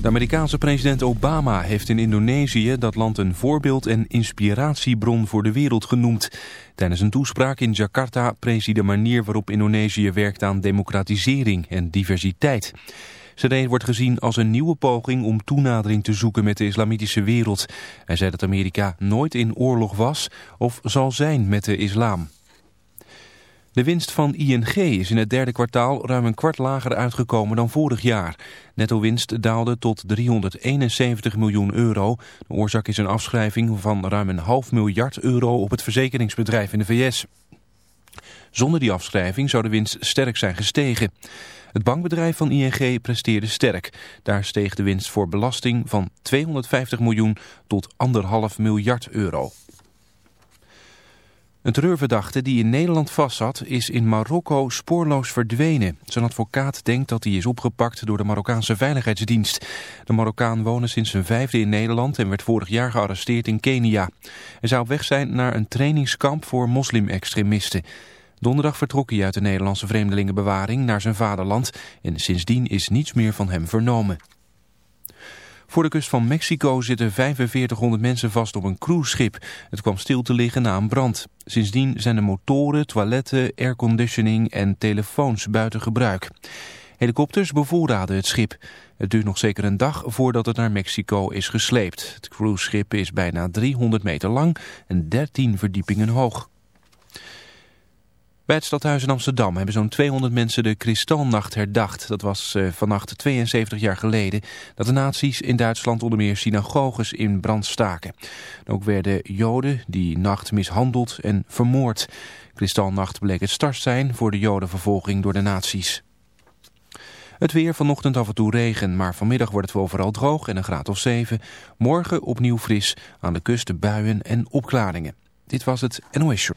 De Amerikaanse president Obama heeft in Indonesië dat land een voorbeeld en inspiratiebron voor de wereld genoemd. Tijdens een toespraak in Jakarta prees hij de manier waarop Indonesië werkt aan democratisering en diversiteit. Zijn wordt gezien als een nieuwe poging om toenadering te zoeken met de islamitische wereld. Hij zei dat Amerika nooit in oorlog was of zal zijn met de islam. De winst van ING is in het derde kwartaal ruim een kwart lager uitgekomen dan vorig jaar. Netto winst daalde tot 371 miljoen euro. De oorzaak is een afschrijving van ruim een half miljard euro op het verzekeringsbedrijf in de VS. Zonder die afschrijving zou de winst sterk zijn gestegen. Het bankbedrijf van ING presteerde sterk. Daar steeg de winst voor belasting van 250 miljoen tot anderhalf miljard euro. Een terreurverdachte die in Nederland vastzat is in Marokko spoorloos verdwenen. Zijn advocaat denkt dat hij is opgepakt door de Marokkaanse Veiligheidsdienst. De Marokkaan woonde sinds zijn vijfde in Nederland en werd vorig jaar gearresteerd in Kenia. Hij zou weg zijn naar een trainingskamp voor moslim-extremisten. Donderdag vertrok hij uit de Nederlandse vreemdelingenbewaring naar zijn vaderland en sindsdien is niets meer van hem vernomen. Voor de kust van Mexico zitten 4500 mensen vast op een cruiseschip. Het kwam stil te liggen na een brand. Sindsdien zijn de motoren, toiletten, airconditioning en telefoons buiten gebruik. Helikopters bevoorraden het schip. Het duurt nog zeker een dag voordat het naar Mexico is gesleept. Het cruiseschip is bijna 300 meter lang en 13 verdiepingen hoog. Bij het stadhuis in Amsterdam hebben zo'n 200 mensen de Kristalnacht herdacht. Dat was uh, vannacht 72 jaar geleden dat de nazi's in Duitsland onder meer synagoges in brand staken. Ook werden joden die nacht mishandeld en vermoord. Kristalnacht bleek het start zijn voor de jodenvervolging door de nazi's. Het weer vanochtend af en toe regen, maar vanmiddag wordt het overal droog en een graad of 7. Morgen opnieuw fris, aan de kust buien en opklaringen. Dit was het NOS Show.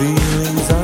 Feelings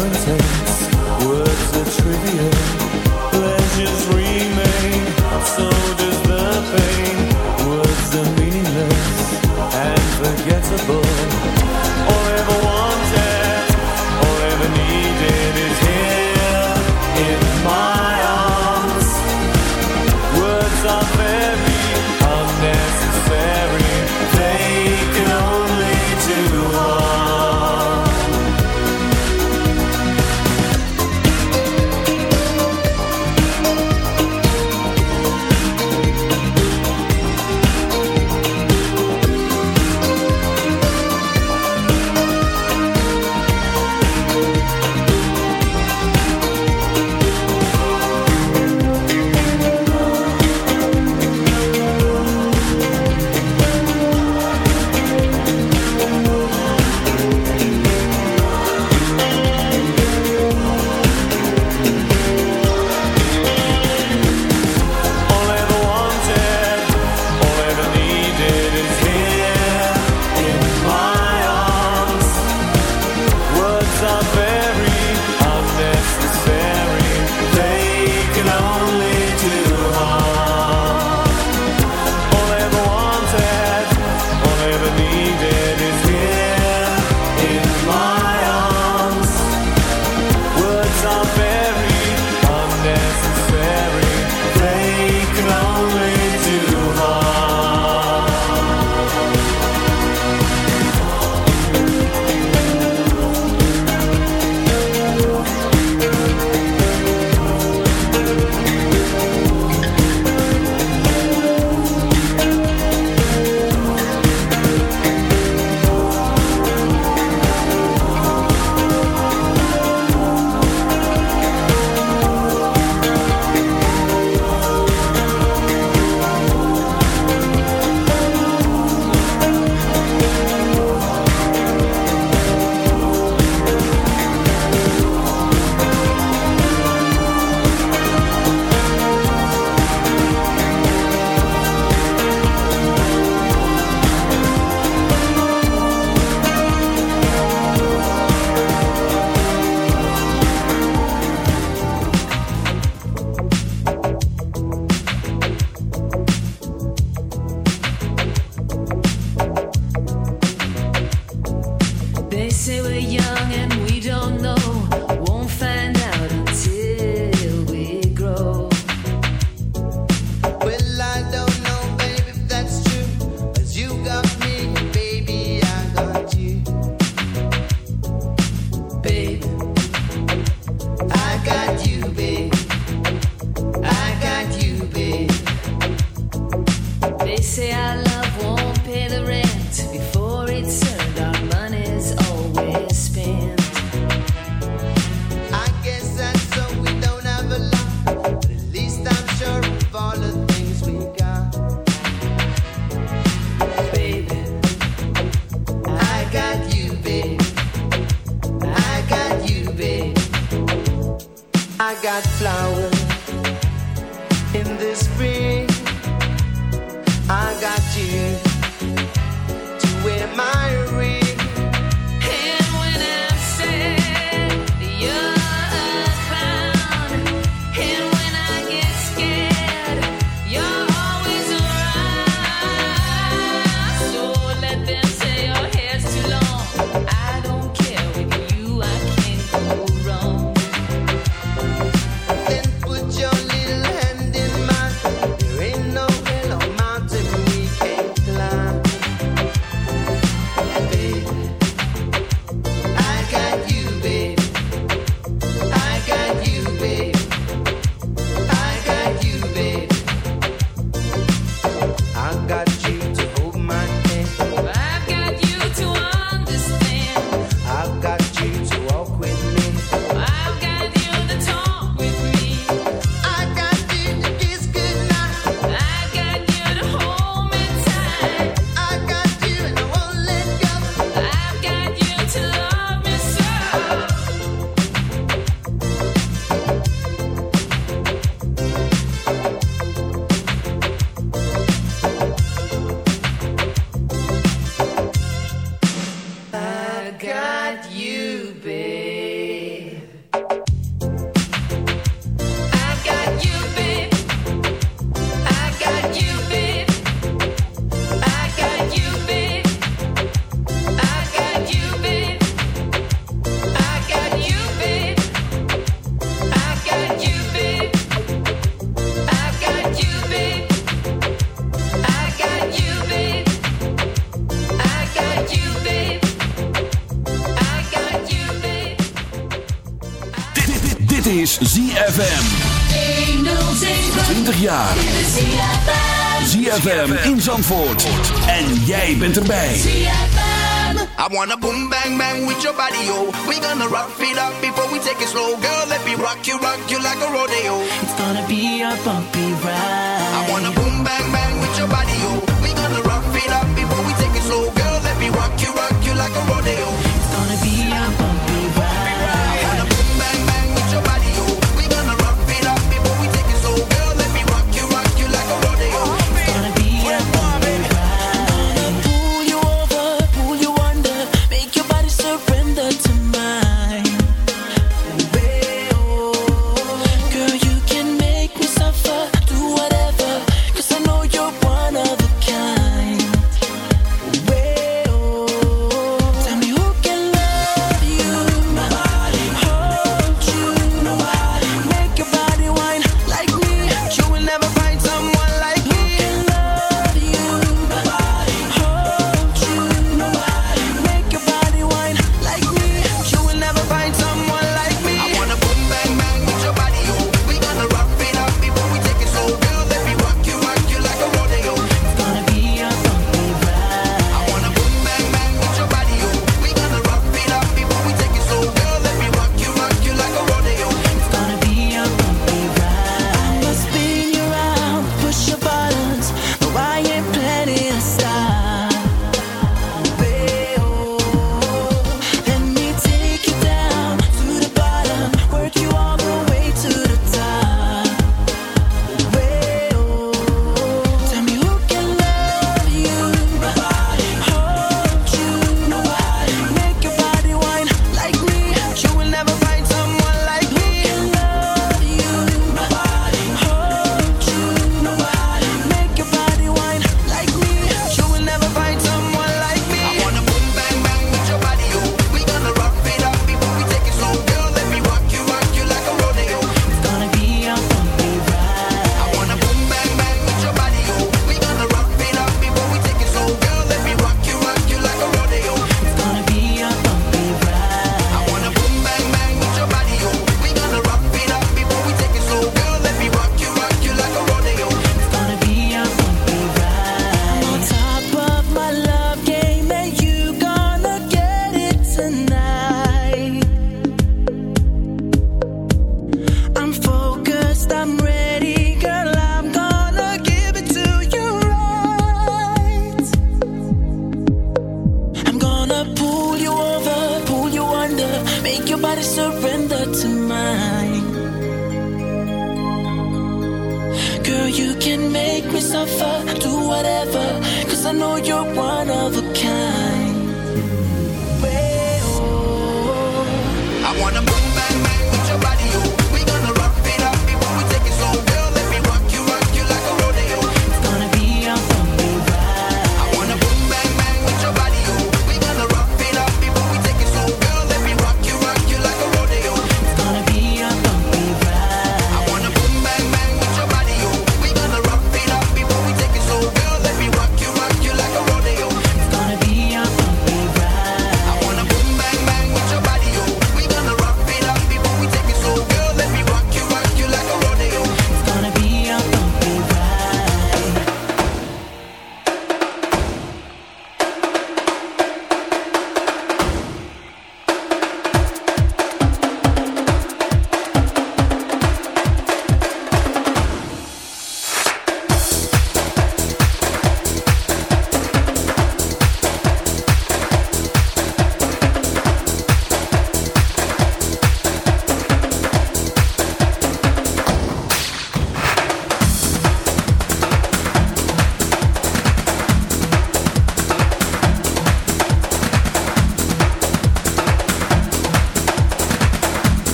is ZFM. 20 jaar. ZFM in Zandvoort. En jij bent erbij. I wanna boom bang bang with your body, yo. We gonna rock it up before we take it slow. Girl, let me rock you, rock you like a rodeo. It's gonna be a bumpy ride. I wanna boom bang bang with your body, yo. We gonna rock it up before we take it slow. Girl, let me rock you, rock you like a rodeo.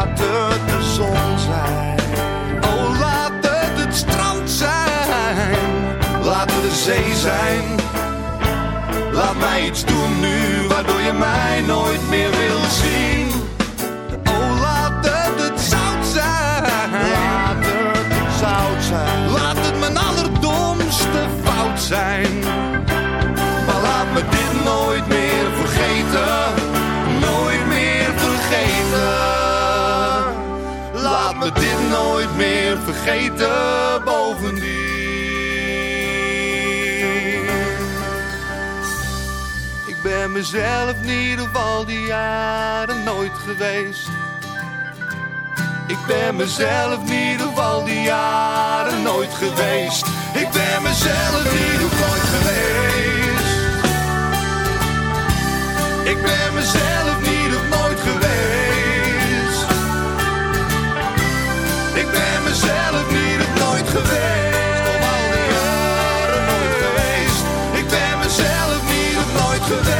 Laat het de zon zijn. Oh, laat het het strand zijn. Laat de zee zijn. Laat mij iets doen nu, waardoor je mij nooit meer nooit meer vergeten bovendien. Ik ben mezelf niet op al die jaren nooit geweest. Ik ben mezelf niet op al die jaren nooit geweest. Ik ben mezelf niet op nooit geweest. Ik ben mezelf niet op nooit geweest. Ik ben mezelf niet op nooit geweest. Al die jaren nooit geweest. Ik ben mezelf niet op nooit geweest.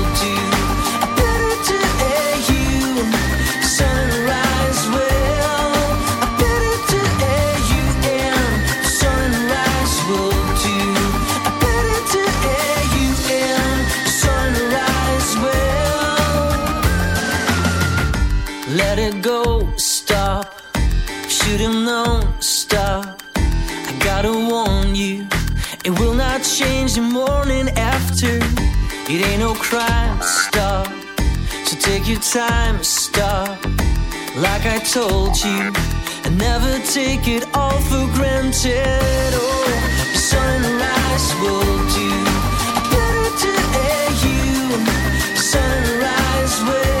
change the morning after. It ain't no crime to stop. So take your time to stop. Like I told you, and never take it all for granted. Oh, sunrise will do better to air you. Sunrise will.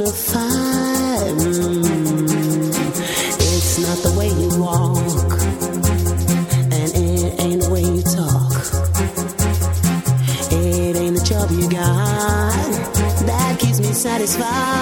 It's not the way you walk, and it ain't the way you talk. It ain't the job you got that keeps me satisfied.